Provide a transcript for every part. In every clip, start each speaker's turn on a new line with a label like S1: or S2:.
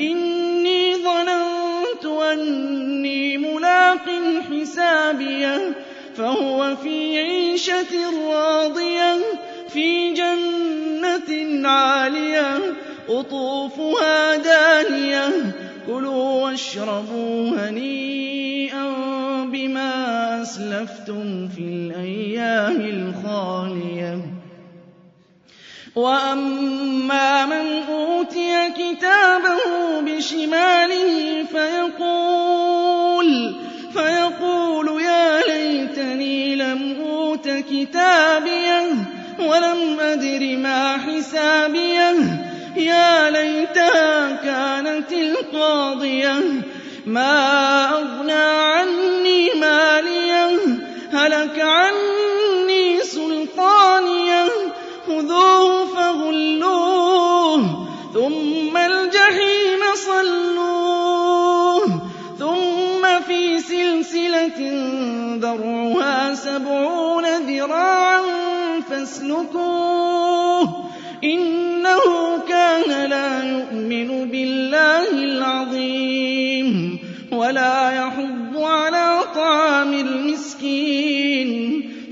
S1: إني ظننت أني ملاق حسابيه فهو في عيشة راضية في جنة عالية قطوفها دانية كُلُوا وَاشْرَبُوا هَنِيئًا بِمَا أَسْلَفْتُمْ فِي الْأَيَّامِ الْخَالِيَةِ. وَأَمَّا مَنْ أُوتِيَ بِشِمَالِهِ فَيَقُولُ فَيَقُولُ يَا لَيْتَنِي لَمْ أُوتَ كِتَابِيَهْ وَلَمْ أَدْرِ مَا حِسَابِيَهْ. يَا لَيْتَهَا كَانَتِ الْقَاضِيَةَ مَا أَغْنَىٰ عَنِّي مَالِيَهْ. هَلَكَ عَنِّي سُلْطَانِيَهْ خُذُوهُ فَغُلُّوهُ ثُمَّ ذَرْعُهَا سَبْعُونَ ذِرَاعًا فَاسْلُكُوهُ إِنَّهُ كَانَ لَا يُؤْمِنُ بِاللَّهِ الْعَظِيمِ وَلَا يَحُضُّ عَلَىٰ طَعَامِ الْمِسْكِينِ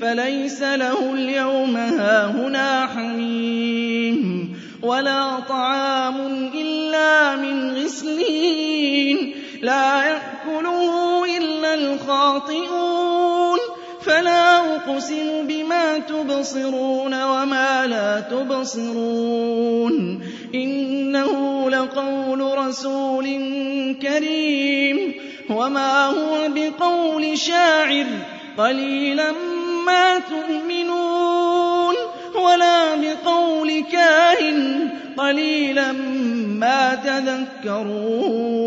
S1: فَلَيْسَ لَهُ الْيَوْمَ هَاهُنَا حَمِيمٌ وَلَا طَعَامٌ إِلَّا مِنْ غِسْلِينٍ لَّا يَأْكُلُهُ الْخَاطِئُونَ فَلَا أُقْسِمُ بِمَا تُبْصِرُونَ وَمَا لَا تُبْصِرُونَ إِنَّهُ لَقَوْلُ رَسُولٍ كَرِيمٍ وَمَا هُوَ بِقَوْلِ شَاعِرٍ قَلِيلًا مَّا تُؤْمِنُونَ وَلَا بِقَوْلِ كَاهِنٍ قَلِيلًا مَّا تَذَكَّرُونَ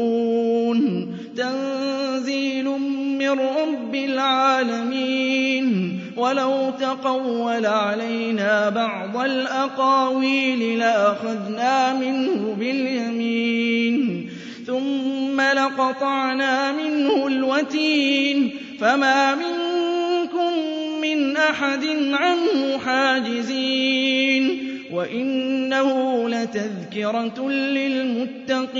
S1: مِّن رَّبِّ الْعَالَمِينَ وَلَوْ تَقَوَّلَ عَلَيْنَا بَعْضَ الْأَقَاوِيلِ لَأَخَذْنَا مِنْهُ بِالْيَمِينِ ثُمَّ لَقَطَعْنَا مِنْهُ الْوَتِينَ فَمَا مِنكُم مِّنْ أَحَدٍ عَنْهُ حَاجِزِينَ وَإِنَّهُ لَتَذْكِرَةٌ لِّلْمُتَّقِينَ